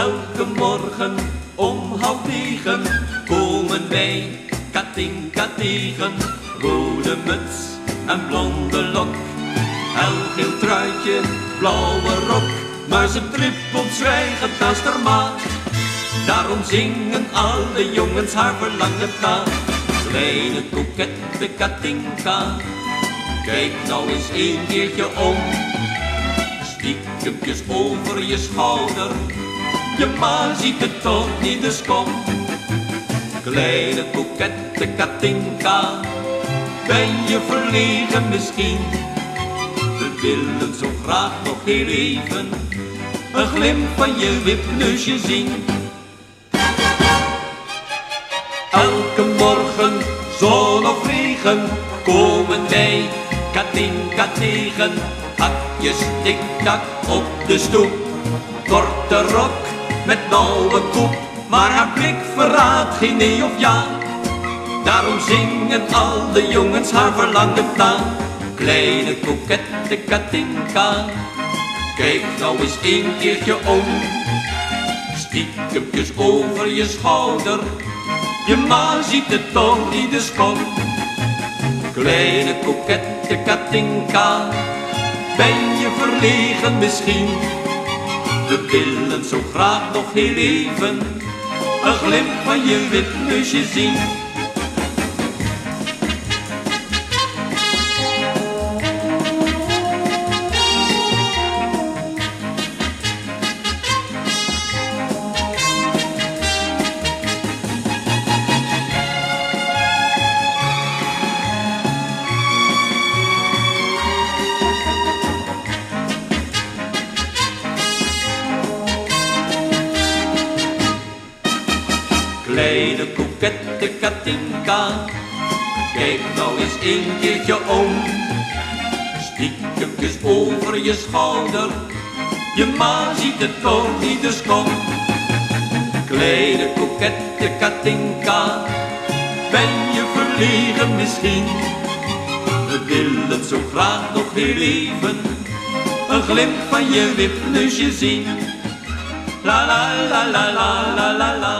Elke morgen om half negen komen wij Katinka tegen. Rode muts en blonde lok, helgeel truitje, blauwe rok. Maar ze trippelt zwijgend naast haar maat. Daarom zingen alle jongens haar verlangen na. Kleine kokette Katinka, kijk nou eens een keertje om. Stiekempjes over je schouder, je ma ziet het toch niet, dus kom. Kleine kokette Katinka, ben je verlegen misschien? We willen zo graag nog heel even een glimp van je wipneusje zien. Elke morgen, zon of regen, komen wij Katinka tegen. Hakjes tik-tak op de stoep, korte rok met nauwe koep. Maar haar blik verraadt geen nee of ja. Daarom zingen alle jongens haar verlangen na. Kleine kokette Katinka, kijk nou eens een keertje om. Stiekempjes over je schouder, je ma ziet het toch niet, dus kom. Kleine kokette Katinka, ben je verlegen misschien? We willen zo graag nog heel even een glimp van je wipneusje zien. Kleine kokette Katinka, kijk nou eens een keertje om. Stiekempjes over je schouder, je ma ziet het toch niet, dus kom. Kleine kokette Katinka, ben je verlegen misschien? We willen zo graag nog heel even een glimp van je wipneusje zien. La la la la la la. La